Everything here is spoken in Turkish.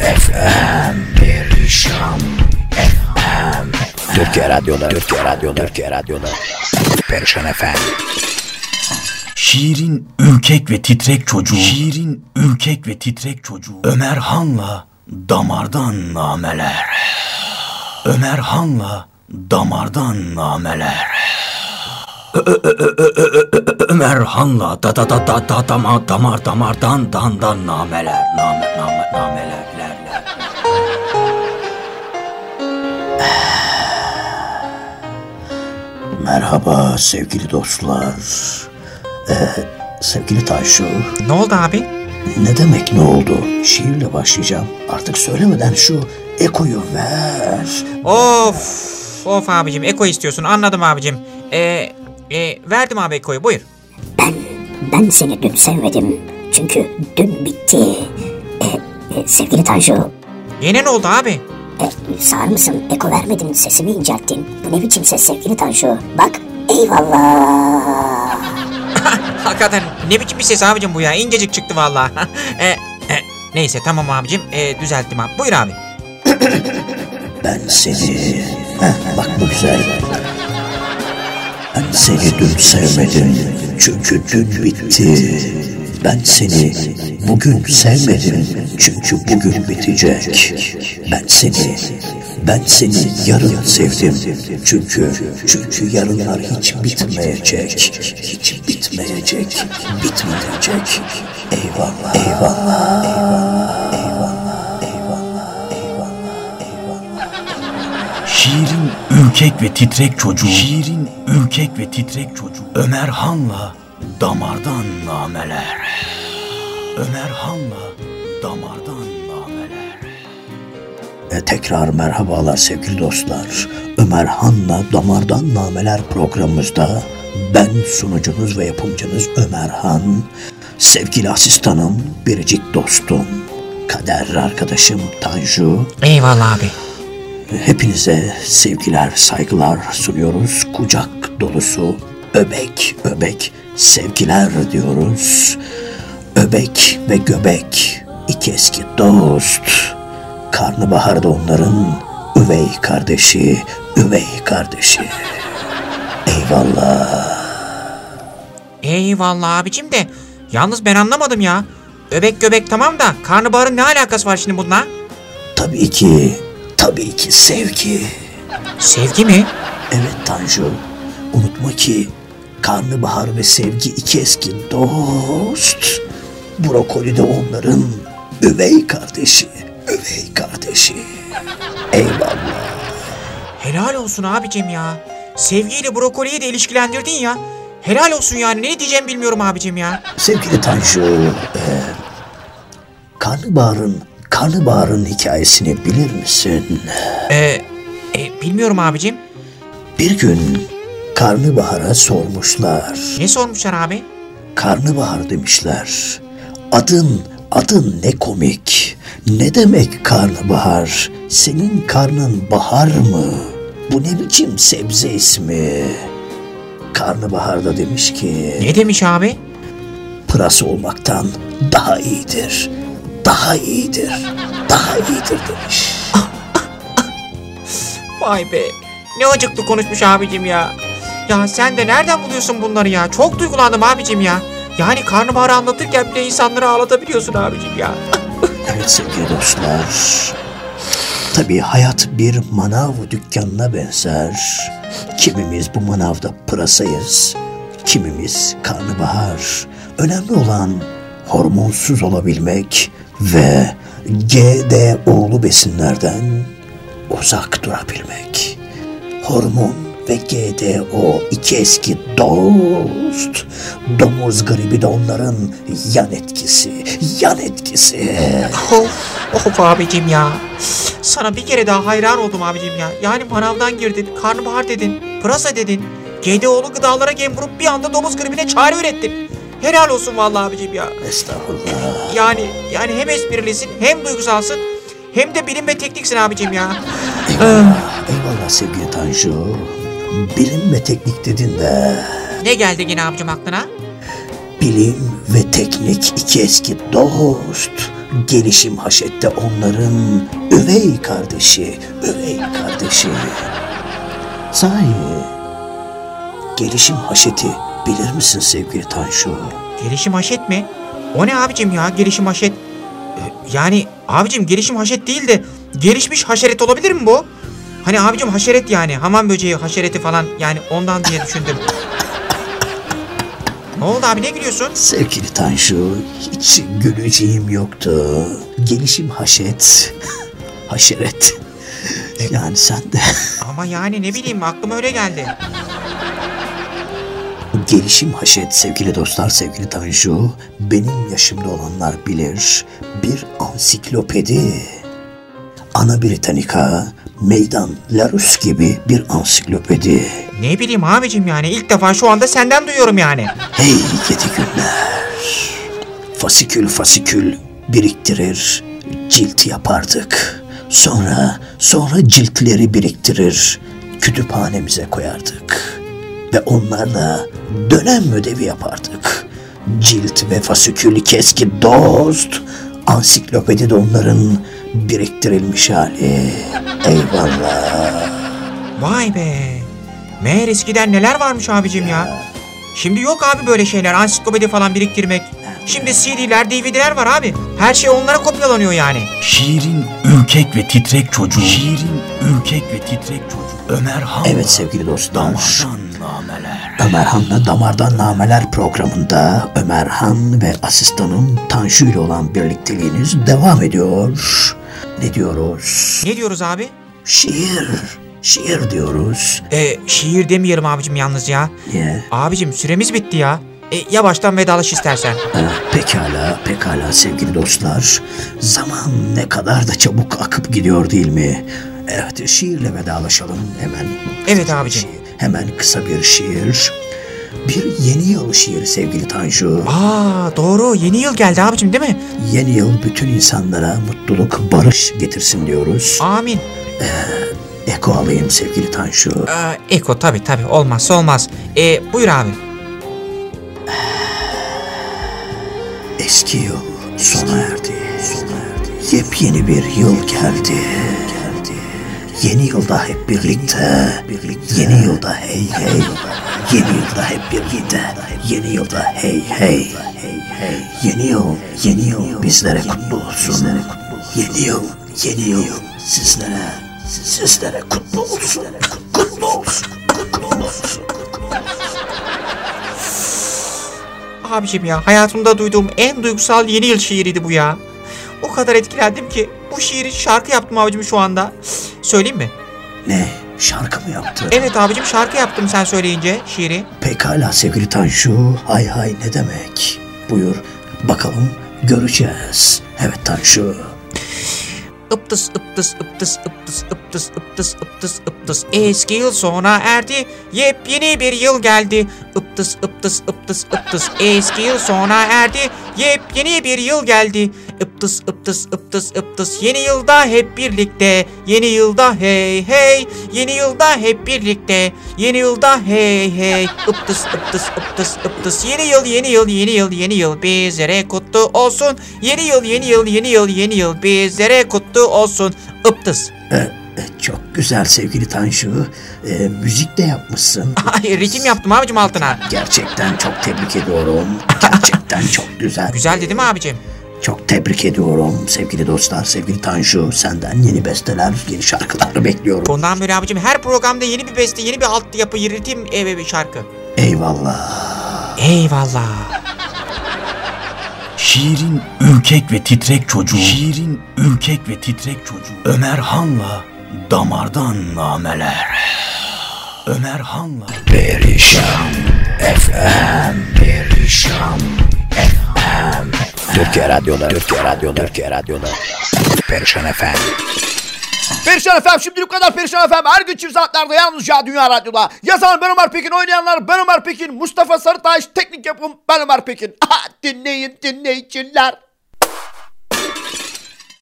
FM Perişan FM Türkiye Radyoları Türkiye Radyoları Türkiye Radyoları Perişan FM Şiirin ürkek ve titrek çocuğu. Şiirin ürkek ve titrek çocuğu. Ömer Han'la damardan nameler. Ömer Han'la damardan nameler. Ömer Han'la da da da da da damar damar damardan dandan nameler. Name name nameler Merhaba sevgili dostlar ee, Sevgili Tayşu Ne oldu abi? Ne demek ne oldu? Şiirle başlayacağım Artık söylemeden şu ekoyu ver Of of abicim Eko istiyorsun anladım abicim. Ee, e, verdim abi Eko'yu buyur. Ben, ben seni dün sevmedim. Çünkü dün bitti. E, e, sevgili Tanju, Yine ne oldu abi? E, sağır mısın? Eko vermedin, sesimi incelttin. Bu ne biçim ses sevgili Tanju? Bak, eyvallah. Hakikaten ne biçim bir ses abicim bu ya incecik çıktı valla. e, e, neyse tamam abicim e, düzelttim abi. Buyur abi. Ben seni Heh, Bak bu güzel Ben seni dün sevmedim Çünkü dün bitti Ben seni bugün sevmedim Çünkü bugün bitecek. Ben seni ben seni yarın sevdim çünkü çünkü yarınlar hiç bitmeyecek hiç bitmeyecek bitmeyecek. Eyvallah eyvallah eyvallah eyvallah eyvallah eyvallah. Eyvallah Şiirin ürkek ve titrek çocuğu Şiirin ürkek ve titrek çocuğu. Ömer Han'la damardan nameler Ömer Han'la damardan nameler E, tekrar merhabalar sevgili dostlar. Ömer Han'la Damardan Nameler programımızda ben sunucunuz ve yapımcınız Ömer Han, sevgili asistanım, biricik dostum, kader arkadaşım Tanju, Eyvallah abi. hepinize sevgiler, saygılar sunuyoruz. Kucak dolusu öbek, öbek sevgiler diyoruz. Öbek ve göbek iki eski dost. Karnabahar da onların üvey kardeşi, üvey kardeşi. Eyvallah. Eyvallah abicim de yalnız ben anlamadım ya. Öbek göbek tamam da karnabaharın ne alakası var şimdi bununla? Tabii ki, tabii ki sevgi. Sevgi mi? Evet Tanju, unutma ki karnabahar ve sevgi iki eski dost. Brokoli de onların üvey kardeşi, üvey kardeşi. Eyvallah. Helal olsun abicim ya. Sevgiyle brokoliyi de ilişkilendirdin ya. Helal olsun yani ne diyeceğim bilmiyorum abicim ya. Sevgili Tanju, e, karnabaharın, karnabaharın hikayesini bilir misin? Ee, e, bilmiyorum abicim. Bir gün karnabahara sormuşlar. Ne sormuşlar abi? Karnabahar demişler. Adın, adın ne komik. Ne demek karnabahar? Senin karnın bahar mı? Bu ne biçim sebze ismi? Karnabahar da demiş ki Ne demiş abi? pırasa olmaktan daha iyidir. Daha iyidir. Daha iyidir demiş. Vay be. Ne acıklı konuşmuş abicim ya. Ya sen de nereden buluyorsun bunları ya? Çok duygulandım abicim ya. Yani karnabaharı anlatırken bile insanları ağlatabiliyorsun abicim ya. Evet sevgili dostlar. Tabii hayat bir manav dükkanına benzer. Kimimiz bu manavda pırasayız, kimimiz karnabahar. Önemli olan hormonsuz olabilmek ve GDO'lu besinlerden uzak durabilmek. Hormon ve GDO iki eski dost. Domuz gribi de onların yan etkisi, yan etkisi. Of, of abicim ya. Sana bir kere daha hayran oldum abicim ya. Yani manavdan girdin, karnabahar dedin, pırasa dedin. GDO'lu gıdalara gem vurup bir anda domuz gribine çare ürettin. Helal olsun vallahi abicim ya. Estağfurullah. Yani yani hem esprilisin hem duygusalsın hem de bilim ve tekniksin abicim ya. Eyvallah, eyvallah sevgili Tanju. Bilim ve teknik dedin de Ne geldi yine abicim aklına? bilim ve teknik iki eski dost. Gelişim haşette onların övey kardeşi, övey kardeşi. Sahi, gelişim haşeti bilir misin sevgili Tanju? Gelişim haşet mi? O ne abicim ya gelişim haşet? Ee, Yani abicim gelişim haşet değil de gelişmiş haşeret olabilir mi bu? Hani abicim haşeret yani hamam böceği haşereti falan yani ondan diye düşündüm. ne oldu abi ne gülüyorsun? Sevgili Tanju, hiç güleceğim yoktu. Gelişim haşet, haşeret. Yani sen de Ama yani ne bileyim aklıma öyle geldi. gelişim haşet sevgili dostlar, sevgili Tanju. Benim yaşımda olanlar bilir. Bir ansiklopedi. Ana Britannica, Meydan Larus gibi bir ansiklopedi. Ne bileyim abicim yani ilk defa şu anda senden duyuyorum yani. Hey gidi günler. Fasikül fasikül biriktirir, cilt yapardık. Sonra, sonra ciltleri biriktirir, kütüphanemize koyardık. Ve onlarla dönem ödevi yapardık. Cilt ve fasikül keski dost, ansiklopedi de onların biriktirilmiş hali. Eyvallah. Vay be. Meğer eskiden neler varmış abicim ya. Şimdi yok abi böyle şeyler ansiklopedi falan biriktirmek. Şimdi CD'ler, DVD'ler var abi. Her şey onlara kopyalanıyor yani. Şiirin ürkek ve titrek çocuğu. Şiirin ürkek ve titrek çocuğu. Ömer Han. Evet sevgili dostlar. Damardan nameler. Ömerhan'la Damardan Nameler programında Ömerhan ve asistanım Tanju ile olan birlikteliğiniz devam ediyor. Ne diyoruz? Ne diyoruz abi? Şiir. Şiir diyoruz. E, şiir demeyelim abicim yalnız ya. Niye? Abicim süremiz bitti ya. E, yavaştan vedalaş istersen. Ee, pekala, pekala sevgili dostlar. Zaman ne kadar da çabuk akıp gidiyor değil mi? Evet, şiirle vedalaşalım hemen. Evet abicim. Hemen kısa bir şiir. Bir yeni yıl şiiri sevgili Tanju. Aa doğru yeni yıl geldi abicim değil mi? Yeni yıl bütün insanlara mutluluk, barış getirsin diyoruz. Amin. Eko alayım sevgili Tanju. Ee, Eko tabi tabi olmazsa olmaz. E, buyur abi. Eski yıl sona erdi. Sona erdi. Yepyeni bir yıl geldi. Geldi. Yeni yılda hep birlikte. birlikte. Yeni yılda hey hey. Yeni yılda hep birlikte. Yeni yılda hey hey. Yeni yıl, yeni yıl bizlere kutlu olsun. Yeni yıl, yeni yıl sizlere, sizlere kutlu olsun. Kutlu olsun. Kutlu olsun. Abicim ya hayatımda duyduğum en duygusal yeni yıl şiiriydi bu ya. O kadar etkilendim ki bu şiiri şarkı yaptım abicim şu anda. Söyleyeyim mi? Ne? Şarkı mı yaptı? Evet abicim şarkı yaptım sen söyleyince şiiri. Pekala sevgili Tanju. Hay hay ne demek? Buyur bakalım göreceğiz. Evet Tanju. Iptıs ıptıs ıptıs ıptıs ıptıs ıptıs ıptıs ıptıs Eski yıl sona erdi Yepyeni bir yıl geldi Iptıs ıptıs ıptıs ıptıs Eski yıl sona erdi Yepyeni bir yıl geldi Iptıs ıptıs ıptıs ıptıs Yeni yılda hep birlikte Yeni yılda hey hey Yeni yılda hep birlikte Yeni yılda hey hey Iptıs ıptıs ıptıs ıptıs Yeni yıl yeni yıl yeni yıl yeni yıl Bizlere kutlu olsun Yeni yıl yeni yıl yeni yıl yeni yıl Bizlere kutlu olsun Iptıs Ee, e, çok güzel sevgili Tanju. Ee, müzik de yapmışsın. Ay ritim yaptım abicim altına. Gerçekten çok tebrik ediyorum. Gerçekten çok güzel. Güzel dedim abicim. Çok tebrik ediyorum sevgili dostlar, sevgili Tanju. Senden yeni besteler, yeni şarkılar bekliyorum. Bundan böyle abicim her programda yeni bir beste, yeni bir altyapı, ritim e, bir şarkı. Eyvallah. Eyvallah. Şiirin ürkek ve titrek çocuğu. Şiirin ürkek ve titrek çocuğu. Ömer Han'la damardan nameler. Ömer Han'la Perişan FM Perişan FM Türkiye Radyo'da Türkiye Radyo'da Türkiye Radyo'da Perişan FM Perişan Efem şimdilik bu kadar Perişan Efem her gün çift saatlerde yalnızca Dünya Radyo'da. Yazan ben Ömer Pekin, oynayanlar ben Ömer Pekin, Mustafa Sarıtaş, teknik yapım ben Ömer Pekin. Dinleyin dinleyiciler.